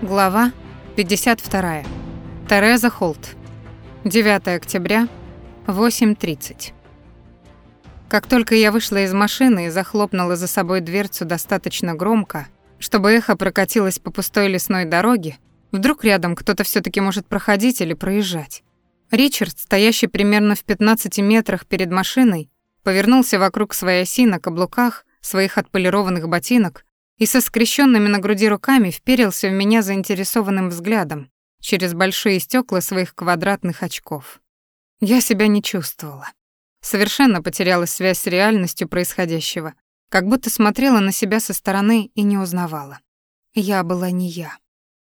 Глава 52. Тереза Холт. 9 октября, 8.30. Как только я вышла из машины и захлопнула за собой дверцу достаточно громко, чтобы эхо прокатилось по пустой лесной дороге, вдруг рядом кто-то все таки может проходить или проезжать. Ричард, стоящий примерно в 15 метрах перед машиной, повернулся вокруг своей оси на каблуках своих отполированных ботинок и со скрещенными на груди руками вперился в меня заинтересованным взглядом через большие стекла своих квадратных очков. Я себя не чувствовала. Совершенно потеряла связь с реальностью происходящего, как будто смотрела на себя со стороны и не узнавала. Я была не я.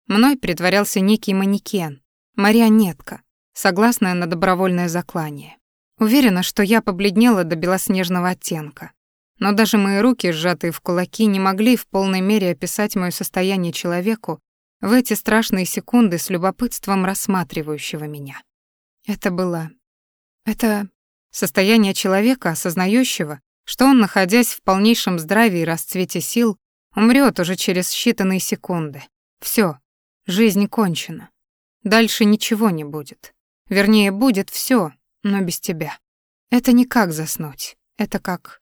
Мной притворялся некий манекен, марионетка, согласная на добровольное заклание. Уверена, что я побледнела до белоснежного оттенка. Но даже мои руки, сжатые в кулаки, не могли в полной мере описать моё состояние человеку в эти страшные секунды с любопытством рассматривающего меня. Это было... Это состояние человека, осознающего, что он, находясь в полнейшем здравии и расцвете сил, умрет уже через считанные секунды. Все, жизнь кончена. Дальше ничего не будет. Вернее, будет все, но без тебя. Это не как заснуть, это как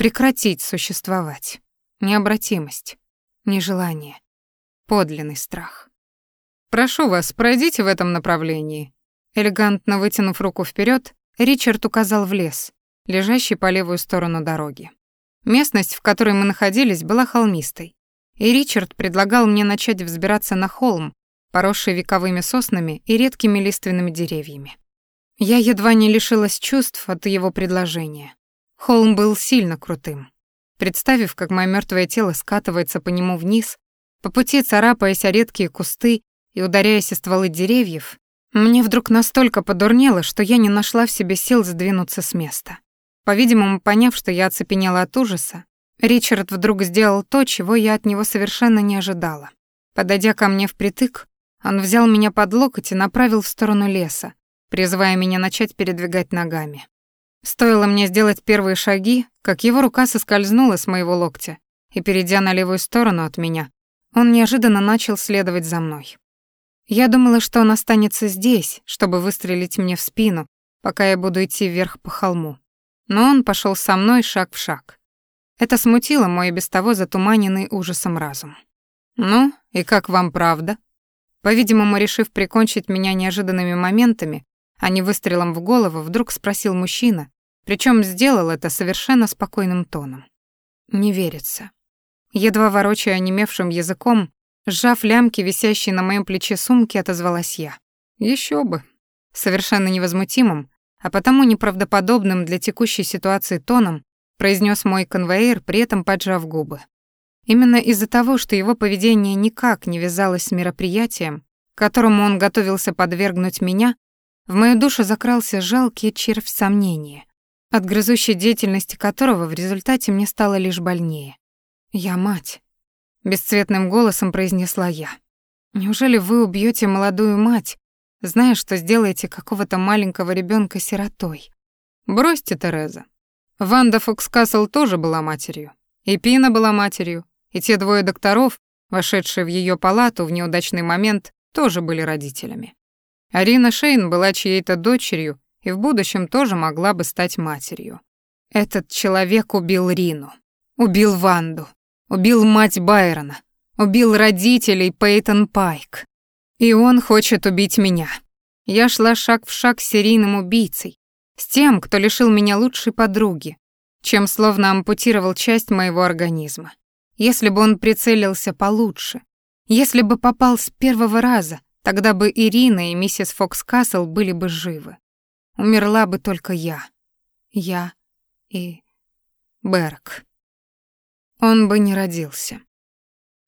Прекратить существовать. Необратимость. Нежелание. Подлинный страх. «Прошу вас, пройдите в этом направлении». Элегантно вытянув руку вперед, Ричард указал в лес, лежащий по левую сторону дороги. Местность, в которой мы находились, была холмистой, и Ричард предлагал мне начать взбираться на холм, поросший вековыми соснами и редкими лиственными деревьями. Я едва не лишилась чувств от его предложения. Холм был сильно крутым. Представив, как мое мертвое тело скатывается по нему вниз, по пути царапаясь о редкие кусты и ударяясь о стволы деревьев, мне вдруг настолько подурнело, что я не нашла в себе сил сдвинуться с места. По-видимому, поняв, что я оцепенела от ужаса, Ричард вдруг сделал то, чего я от него совершенно не ожидала. Подойдя ко мне впритык, он взял меня под локоть и направил в сторону леса, призывая меня начать передвигать ногами. Стоило мне сделать первые шаги, как его рука соскользнула с моего локтя, и, перейдя на левую сторону от меня, он неожиданно начал следовать за мной. Я думала, что он останется здесь, чтобы выстрелить мне в спину, пока я буду идти вверх по холму. Но он пошел со мной шаг в шаг. Это смутило мой без того затуманенный ужасом разум. «Ну, и как вам правда?» По-видимому, решив прикончить меня неожиданными моментами, а не выстрелом в голову, вдруг спросил мужчина, причем сделал это совершенно спокойным тоном. Не верится. Едва ворочая онемевшим языком, сжав лямки, висящие на моем плече сумки, отозвалась я. Еще бы. Совершенно невозмутимым, а потому неправдоподобным для текущей ситуации тоном произнес мой конвоир, при этом поджав губы. Именно из-за того, что его поведение никак не вязалось с мероприятием, которому он готовился подвергнуть меня, в мою душу закрался жалкий червь сомнения, от грызущей деятельности которого в результате мне стало лишь больнее. «Я мать», — бесцветным голосом произнесла я. «Неужели вы убьете молодую мать, зная, что сделаете какого-то маленького ребенка сиротой?» «Бросьте, Тереза. Ванда Фокскасл тоже была матерью. И Пина была матерью. И те двое докторов, вошедшие в ее палату в неудачный момент, тоже были родителями. Арина Шейн была чьей-то дочерью и в будущем тоже могла бы стать матерью. Этот человек убил Рину, убил Ванду, убил мать Байрона, убил родителей Пейтон Пайк. И он хочет убить меня. Я шла шаг в шаг с серийным убийцей, с тем, кто лишил меня лучшей подруги, чем словно ампутировал часть моего организма. Если бы он прицелился получше, если бы попал с первого раза, Тогда бы Ирина и миссис Фокс Касл были бы живы. Умерла бы только я. Я и Берк. Он бы не родился.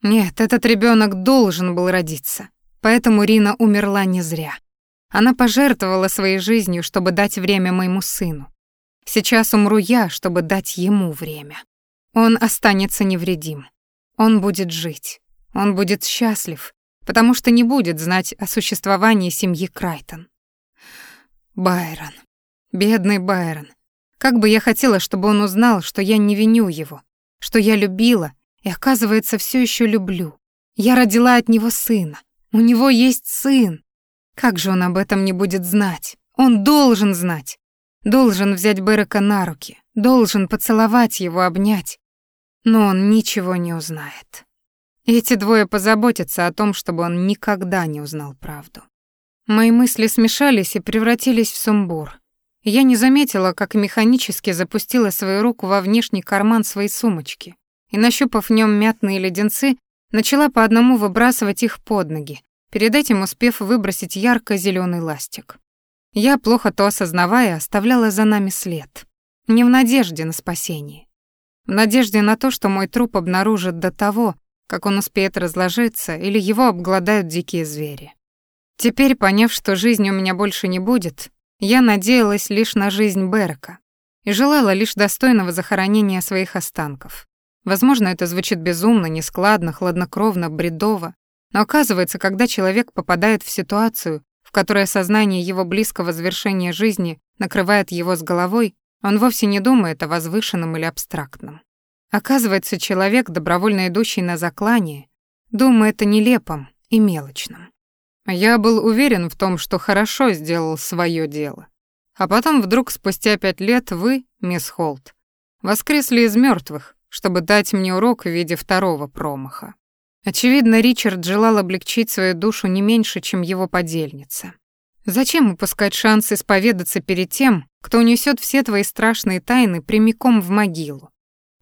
Нет, этот ребенок должен был родиться. Поэтому Рина умерла не зря. Она пожертвовала своей жизнью, чтобы дать время моему сыну. Сейчас умру я, чтобы дать ему время. Он останется невредим. Он будет жить. Он будет счастлив, потому что не будет знать о существовании семьи Крайтон. Байрон. Бедный Байрон. Как бы я хотела, чтобы он узнал, что я не виню его, что я любила и, оказывается, все еще люблю. Я родила от него сына. У него есть сын. Как же он об этом не будет знать? Он должен знать. Должен взять Берека на руки, должен поцеловать его, обнять. Но он ничего не узнает. Эти двое позаботятся о том, чтобы он никогда не узнал правду. Мои мысли смешались и превратились в сумбур. Я не заметила, как механически запустила свою руку во внешний карман своей сумочки и, нащупав в нем мятные леденцы, начала по одному выбрасывать их под ноги, перед этим успев выбросить ярко зеленый ластик. Я, плохо то осознавая, оставляла за нами след. Не в надежде на спасение. В надежде на то, что мой труп обнаружат до того, как он успеет разложиться или его обгладают дикие звери. Теперь, поняв, что жизни у меня больше не будет, я надеялась лишь на жизнь Берка и желала лишь достойного захоронения своих останков. Возможно, это звучит безумно, нескладно, хладнокровно, бредово, но оказывается, когда человек попадает в ситуацию, в которой сознание его близкого завершения жизни накрывает его с головой, он вовсе не думает о возвышенном или абстрактном. Оказывается, человек, добровольно идущий на заклание, думает о нелепом и мелочном. Я был уверен в том, что хорошо сделал свое дело. А потом вдруг спустя пять лет вы, мисс Холт, воскресли из мертвых, чтобы дать мне урок в виде второго промаха. Очевидно, Ричард желал облегчить свою душу не меньше, чем его подельница. Зачем упускать шанс исповедаться перед тем, кто унесет все твои страшные тайны прямиком в могилу?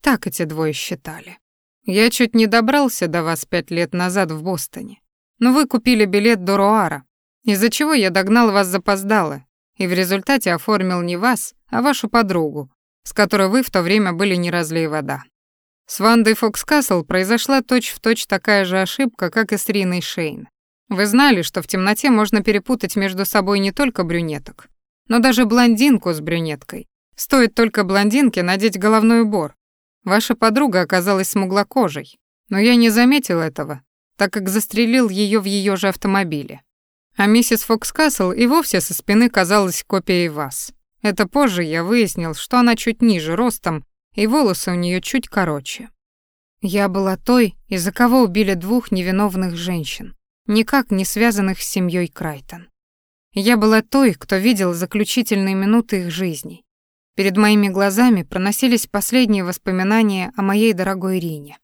Так эти двое считали. Я чуть не добрался до вас пять лет назад в Бостоне. Но вы купили билет до Руара, из-за чего я догнал вас запоздало и в результате оформил не вас, а вашу подругу, с которой вы в то время были не разлей вода. С Вандой Фокскасл произошла точь-в-точь точь такая же ошибка, как и с Риной Шейн. Вы знали, что в темноте можно перепутать между собой не только брюнеток, но даже блондинку с брюнеткой. Стоит только блондинке надеть головной убор. Ваша подруга оказалась смуглокожей, но я не заметил этого, так как застрелил ее в ее же автомобиле. А миссис Фокскасл и вовсе со спины казалась копией вас. Это позже я выяснил, что она чуть ниже ростом, и волосы у нее чуть короче. Я была той, из-за кого убили двух невиновных женщин, никак не связанных с семьей Крайтон. Я была той, кто видел заключительные минуты их жизней. Перед моими глазами проносились последние воспоминания о моей дорогой Ирине.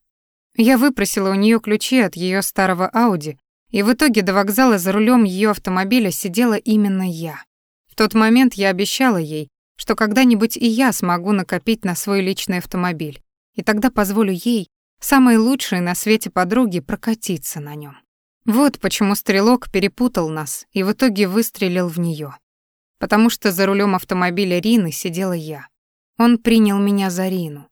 Я выпросила у нее ключи от ее старого Ауди, и в итоге до вокзала за рулем ее автомобиля сидела именно я. В тот момент я обещала ей, что когда-нибудь и я смогу накопить на свой личный автомобиль, и тогда позволю ей, самой лучшей на свете подруге, прокатиться на нем. Вот почему стрелок перепутал нас и в итоге выстрелил в нее. Потому что за рулем автомобиля Рины сидела я. Он принял меня за Рину.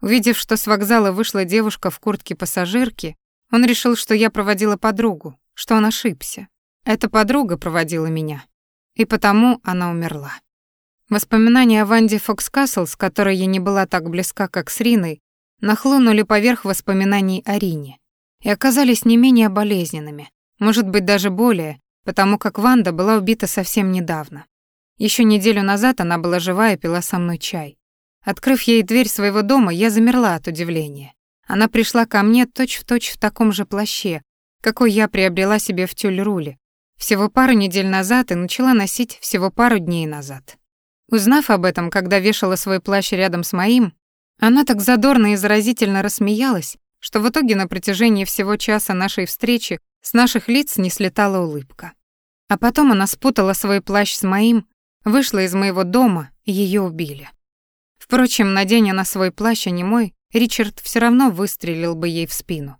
Увидев, что с вокзала вышла девушка в куртке пассажирки, он решил, что я проводила подругу, что он ошибся. Эта подруга проводила меня, и потому она умерла. Воспоминания о Ванде Фокскасл, с которой я не была так близка, как с Риной, нахлынули поверх воспоминаний о Рине и оказались не менее болезненными, может быть, даже более, потому как Ванда была убита совсем недавно. Еще неделю назад она была жива и пила со мной чай. Открыв ей дверь своего дома, я замерла от удивления. Она пришла ко мне точь-в-точь точь в таком же плаще, какой я приобрела себе в Тюль-Руле, всего пару недель назад и начала носить всего пару дней назад. Узнав об этом, когда вешала свой плащ рядом с моим, она так задорно и заразительно рассмеялась, что в итоге на протяжении всего часа нашей встречи с наших лиц не слетала улыбка. А потом она спутала свой плащ с моим, вышла из моего дома, и её убили. Впрочем, наденя на свой плащ, а не мой, Ричард все равно выстрелил бы ей в спину,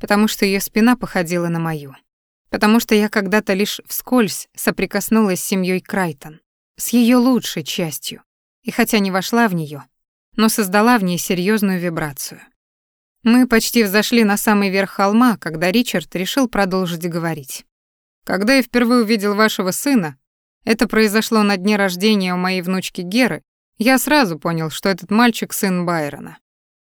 потому что ее спина походила на мою. Потому что я когда-то лишь вскользь соприкоснулась с семьей Крайтон, с ее лучшей частью, и хотя не вошла в нее, но создала в ней серьезную вибрацию. Мы почти взошли на самый верх холма, когда Ричард решил продолжить говорить. Когда я впервые увидел вашего сына, это произошло на дне рождения у моей внучки Геры, я сразу понял, что этот мальчик сын Байрона.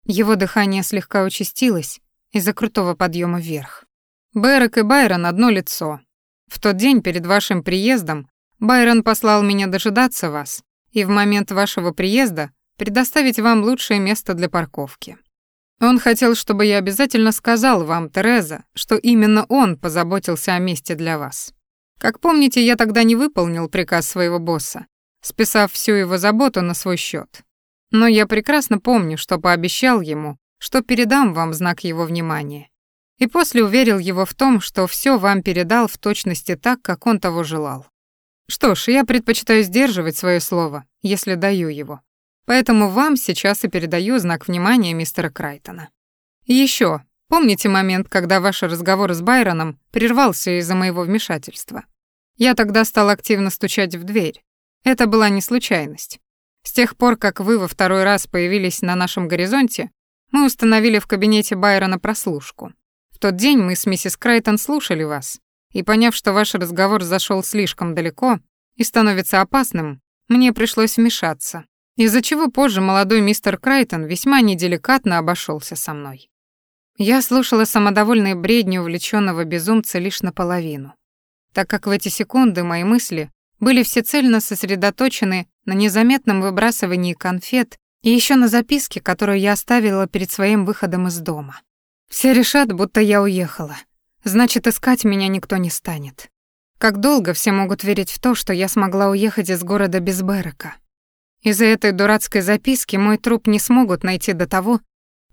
Его дыхание слегка участилось из-за крутого подъема вверх. Берек и Байрон одно лицо. В тот день перед вашим приездом Байрон послал меня дожидаться вас и в момент вашего приезда предоставить вам лучшее место для парковки. Он хотел, чтобы я обязательно сказал вам, Тереза, что именно он позаботился о месте для вас. Как помните, я тогда не выполнил приказ своего босса, списав всю его заботу на свой счет. Но я прекрасно помню, что пообещал ему, что передам вам знак его внимания. И после уверил его в том, что все вам передал в точности так, как он того желал. Что ж, я предпочитаю сдерживать свое слово, если даю его. Поэтому вам сейчас и передаю знак внимания мистера Крайтона. И еще, помните момент, когда ваш разговор с Байроном прервался из-за моего вмешательства? Я тогда стал активно стучать в дверь. Это была не случайность. С тех пор, как вы во второй раз появились на нашем горизонте, мы установили в кабинете Байрона прослушку. В тот день мы с миссис Крайтон слушали вас, и поняв, что ваш разговор зашел слишком далеко и становится опасным, мне пришлось вмешаться, из-за чего позже молодой мистер Крайтон весьма неделикатно обошелся со мной. Я слушала самодовольные бредни увлеченного безумца лишь наполовину, так как в эти секунды мои мысли были всецельно сосредоточены на незаметном выбрасывании конфет и еще на записке, которую я оставила перед своим выходом из дома. Все решат, будто я уехала. Значит, искать меня никто не станет. Как долго все могут верить в то, что я смогла уехать из города без Берека? Из-за этой дурацкой записки мой труп не смогут найти до того,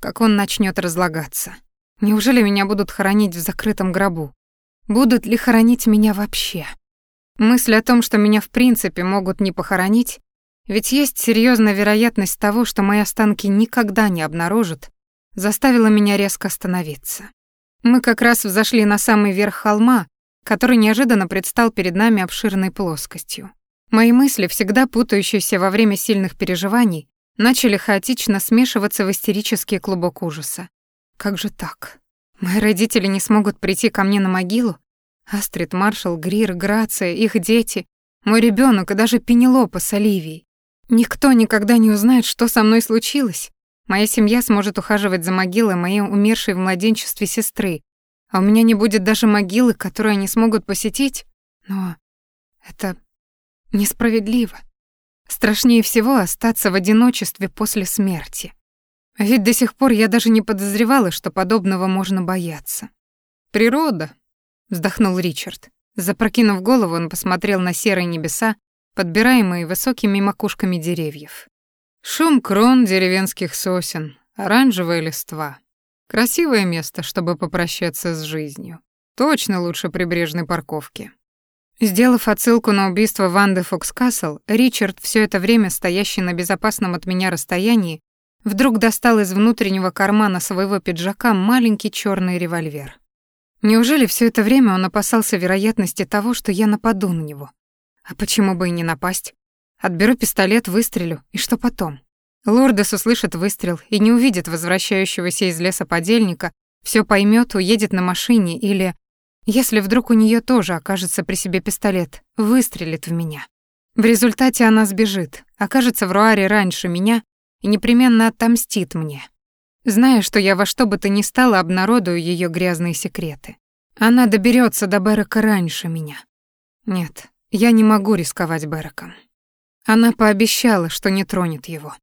как он начнет разлагаться. Неужели меня будут хоронить в закрытом гробу? Будут ли хоронить меня вообще? Мысль о том, что меня в принципе могут не похоронить, ведь есть серьезная вероятность того, что мои останки никогда не обнаружат, заставила меня резко остановиться. Мы как раз взошли на самый верх холма, который неожиданно предстал перед нами обширной плоскостью. Мои мысли, всегда путающиеся во время сильных переживаний, начали хаотично смешиваться в истерический клубок ужаса. Как же так? Мои родители не смогут прийти ко мне на могилу? Астрид, Маршал, Грир, Грация, их дети, мой ребенок и даже Пенелопа с Оливией. Никто никогда не узнает, что со мной случилось. Моя семья сможет ухаживать за могилой моей умершей в младенчестве сестры, а у меня не будет даже могилы, которую они смогут посетить. Но это Несправедливо. Страшнее всего остаться в одиночестве после смерти. А ведь до сих пор я даже не подозревала, что подобного можно бояться. «Природа», — вздохнул Ричард. Запрокинув голову, он посмотрел на серые небеса, подбираемые высокими макушками деревьев. Шум крон деревенских сосен, оранжевая листва. Красивое место, чтобы попрощаться с жизнью. Точно лучше прибрежной парковки. Сделав отсылку на убийство Ванды Фокскасл, Ричард, все это время стоящий на безопасном от меня расстоянии, вдруг достал из внутреннего кармана своего пиджака маленький черный револьвер. Неужели все это время он опасался вероятности того, что я нападу на него? А почему бы и не напасть? Отберу пистолет, выстрелю, и что потом? Лордес услышит выстрел и не увидит возвращающегося из леса подельника, все поймет, уедет на машине или если вдруг у нее тоже окажется при себе пистолет, выстрелит в меня. В результате она сбежит, окажется в Руаре раньше меня и непременно отомстит мне. Зная, что я во что бы то ни стало обнародую ее грязные секреты. Она доберется до Берека раньше меня. Нет, я не могу рисковать Береком. Она пообещала, что не тронет его.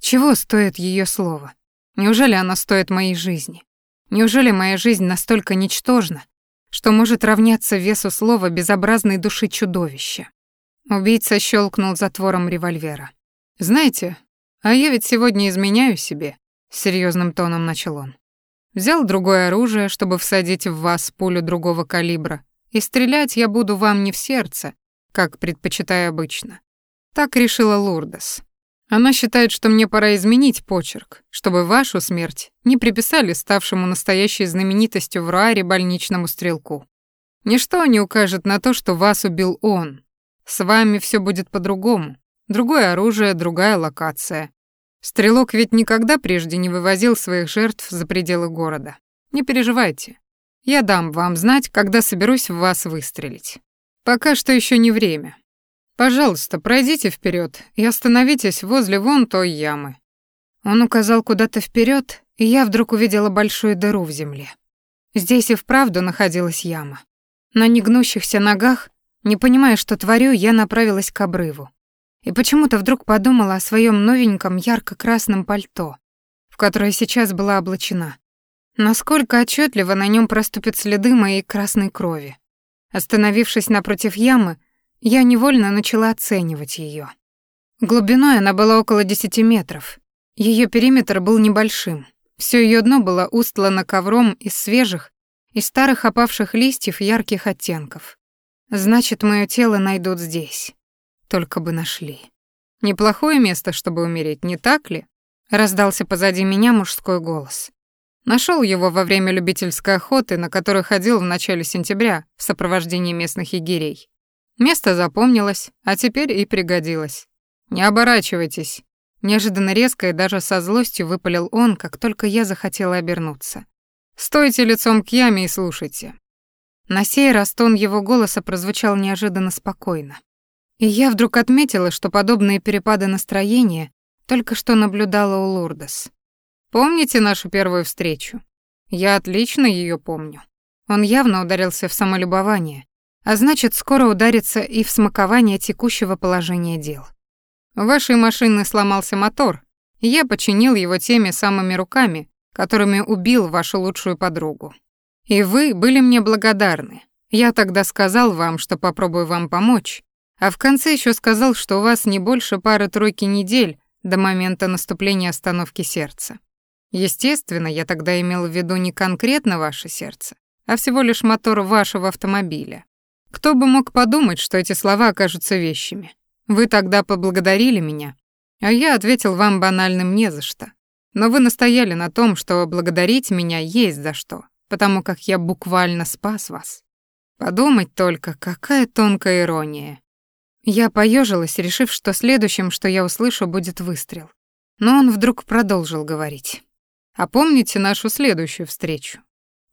Чего стоит ее слово? Неужели она стоит моей жизни? Неужели моя жизнь настолько ничтожна, что может равняться весу слова безобразной души чудовища. Убийца щелкнул затвором револьвера. «Знаете, а я ведь сегодня изменяю себе», — серьезным тоном начал он. «Взял другое оружие, чтобы всадить в вас пулю другого калибра, и стрелять я буду вам не в сердце, как предпочитаю обычно. Так решила Лурдес. Она считает, что мне пора изменить почерк, чтобы вашу смерть не приписали ставшему настоящей знаменитостью в Руаре больничному стрелку. Ничто не укажет на то, что вас убил он. С вами все будет по-другому. Другое оружие, другая локация. Стрелок ведь никогда прежде не вывозил своих жертв за пределы города. Не переживайте. Я дам вам знать, когда соберусь в вас выстрелить. Пока что еще не время. Пожалуйста, пройдите вперед и остановитесь возле вон той ямы. Он указал куда-то вперед, и я вдруг увидела большую дыру в земле. Здесь и вправду находилась яма. На негнущихся ногах, не понимая, что творю, я направилась к обрыву. И почему-то вдруг подумала о своем новеньком ярко-красном пальто, в которое сейчас была облачена. Насколько отчетливо на нем проступят следы моей красной крови. Остановившись напротив ямы, я невольно начала оценивать ее. Глубиной она была около 10 метров. Ее периметр был небольшим. Все ее дно было устлано ковром из свежих и старых опавших листьев ярких оттенков. Значит, мое тело найдут здесь. Только бы нашли. Неплохое место, чтобы умереть, не так ли? Раздался позади меня мужской голос. Нашел его во время любительской охоты, на которую ходил в начале сентября в сопровождении местных егерей. Место запомнилось, а теперь и пригодилось. Не оборачивайтесь. Неожиданно резко и даже со злостью выпалил он, как только я захотела обернуться. Стойте лицом к яме и слушайте. На сей раз тон его голоса прозвучал неожиданно спокойно. И я вдруг отметила, что подобные перепады настроения только что наблюдала у Лурдес. Помните нашу первую встречу? Я отлично ее помню. Он явно ударился в самолюбование, а значит, скоро ударится и в смакование текущего положения дел. У вашей машины сломался мотор, и я починил его теми самыми руками, которыми убил вашу лучшую подругу. И вы были мне благодарны. Я тогда сказал вам, что попробую вам помочь, а в конце еще сказал, что у вас не больше пары-тройки недель до момента наступления остановки сердца. Естественно, я тогда имел в виду не конкретно ваше сердце, а всего лишь мотор вашего автомобиля. Кто бы мог подумать, что эти слова окажутся вещами? Вы тогда поблагодарили меня, а я ответил вам банальным «не за что». Но вы настояли на том, что благодарить меня есть за что, потому как я буквально спас вас. Подумать только, какая тонкая ирония. Я поежилась, решив, что следующим, что я услышу, будет выстрел. Но он вдруг продолжил говорить. А помните нашу следующую встречу?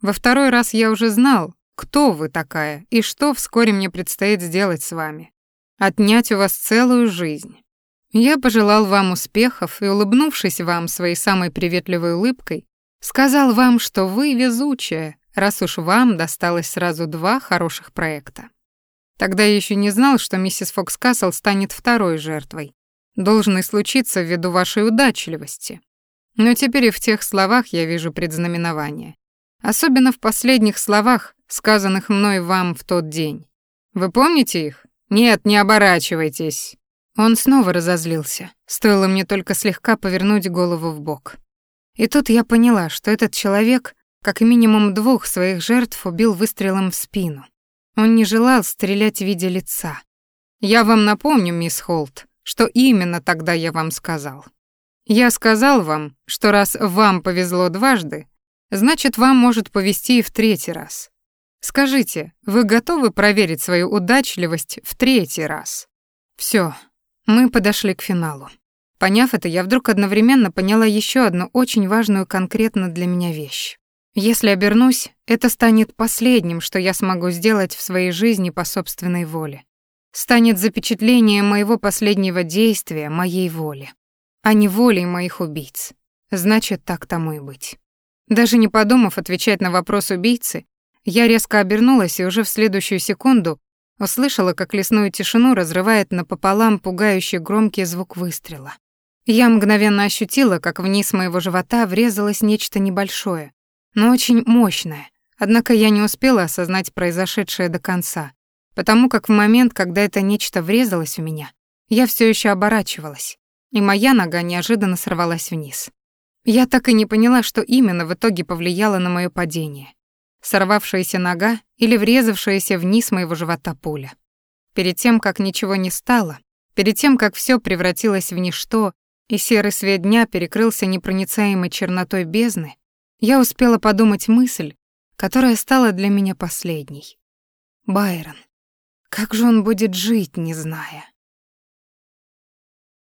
Во второй раз я уже знал, кто вы такая и что вскоре мне предстоит сделать с вами. Отнять у вас целую жизнь. Я пожелал вам успехов и, улыбнувшись вам своей самой приветливой улыбкой, сказал вам, что вы везучая, раз уж вам досталось сразу два хороших проекта. Тогда я еще не знал, что миссис Фокс Касл станет второй жертвой, должной случиться ввиду вашей удачливости. Но теперь и в тех словах я вижу предзнаменование. Особенно в последних словах, сказанных мной вам в тот день. Вы помните их? Нет, не оборачивайтесь. Он снова разозлился. Стоило мне только слегка повернуть голову в бок. И тут я поняла, что этот человек как минимум двух своих жертв убил выстрелом в спину. Он не желал стрелять в виде лица. Я вам напомню, мисс Холт, что именно тогда я вам сказал. Я сказал вам, что раз вам повезло дважды, значит, вам может повезти и в третий раз. Скажите, вы готовы проверить свою удачливость в третий раз? Все, мы подошли к финалу. Поняв это, я вдруг одновременно поняла еще одну очень важную конкретно для меня вещь. Если обернусь, это станет последним, что я смогу сделать в своей жизни по собственной воле. Станет запечатлением моего последнего действия, моей воли а не волей моих убийц. Значит, так тому и быть. Даже не подумав отвечать на вопрос убийцы, я резко обернулась и уже в следующую секунду услышала, как лесную тишину разрывает напополам пугающий громкий звук выстрела. Я мгновенно ощутила, как вниз моего живота врезалось нечто небольшое, но очень мощное. Однако я не успела осознать произошедшее до конца, потому как в момент, когда это нечто врезалось в меня, я все еще оборачивалась и моя нога неожиданно сорвалась вниз. Я так и не поняла, что именно в итоге повлияло на моё падение. Сорвавшаяся нога или врезавшаяся вниз моего живота пуля. Перед тем, как ничего не стало, перед тем, как всё превратилось в ничто, и серый свет дня перекрылся непроницаемой чернотой бездны, я успела подумать мысль, которая стала для меня последней. Байрон. Как же он будет жить, не зная?